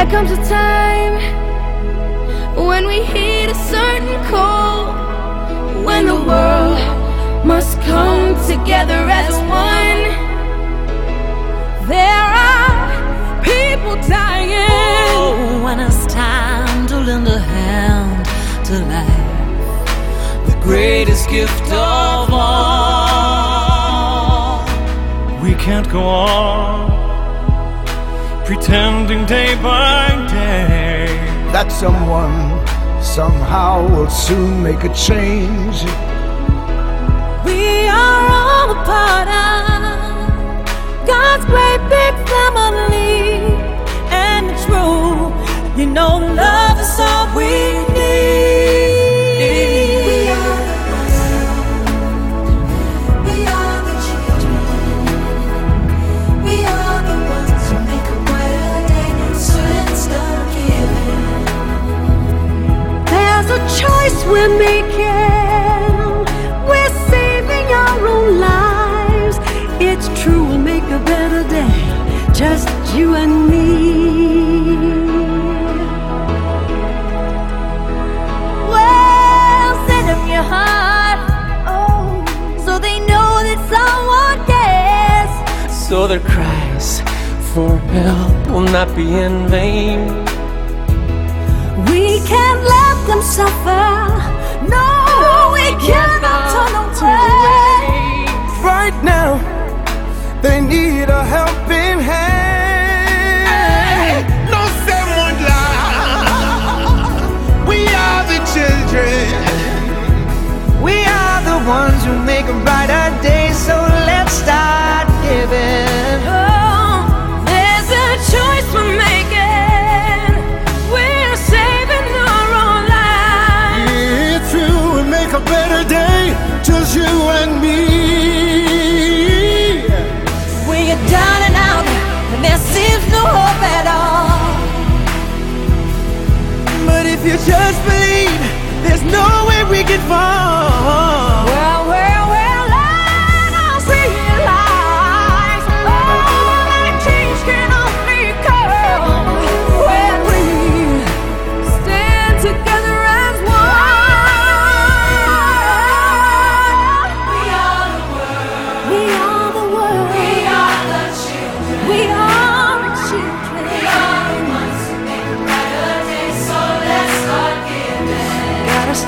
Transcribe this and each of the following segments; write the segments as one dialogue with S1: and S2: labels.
S1: There comes a time when we hit a certain call, when the world must come together as one. There are people dying.
S2: Oh, when it's time to lend a hand to life, the greatest gift of all.
S3: We can't go on pretending day by day
S4: that someone somehow will soon make a change.
S1: We are all a part of God's great big family, and it's true. You know, love
S5: choice we're making. We're saving our own lives. It's true, we'll make a better day. Just you and me.
S1: Well, send them your heart. Oh, so they know that someone cares.
S6: So their cries for help will not be in vain.
S1: We can't let them suffer. No, we cannot turn away.
S4: Right now, they need a helping hand.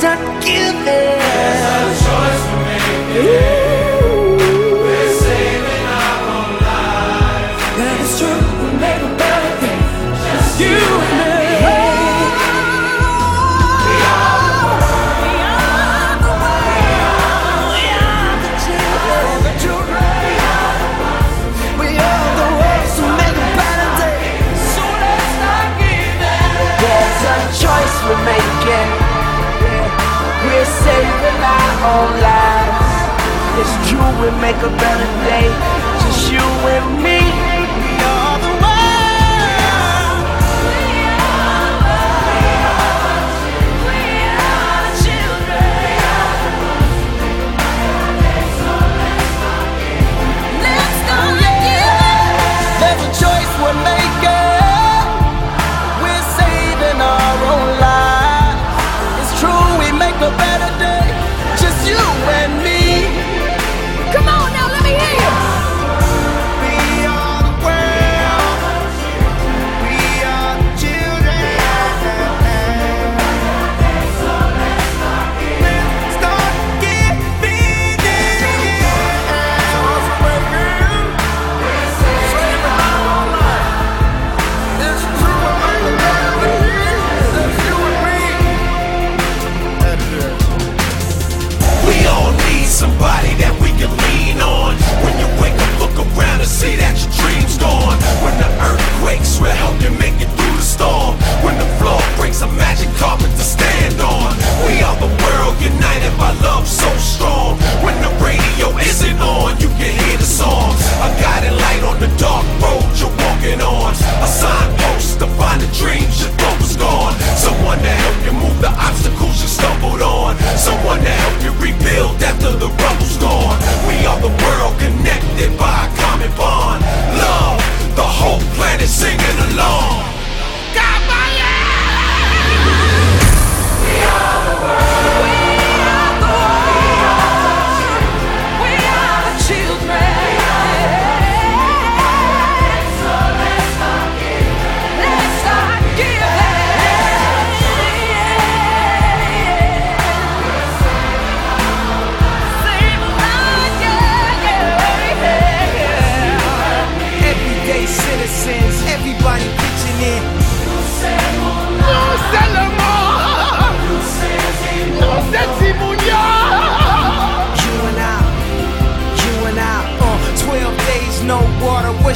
S4: Start giving.
S1: Own lives.
S4: It's true, we make a better day. Just you and me.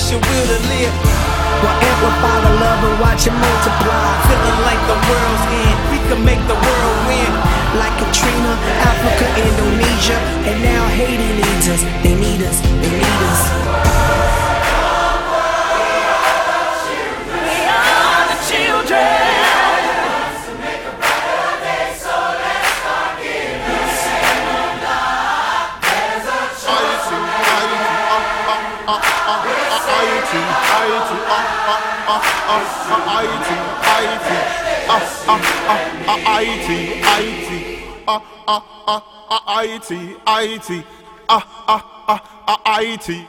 S4: It's your will to live. We amplify the love and watch it multiply.
S7: Feeling like the world's end, we can make the world win.
S4: Like Katrina, Africa, Indonesia, and now Haiti needs us. They
S8: IT, IT, IT, IT,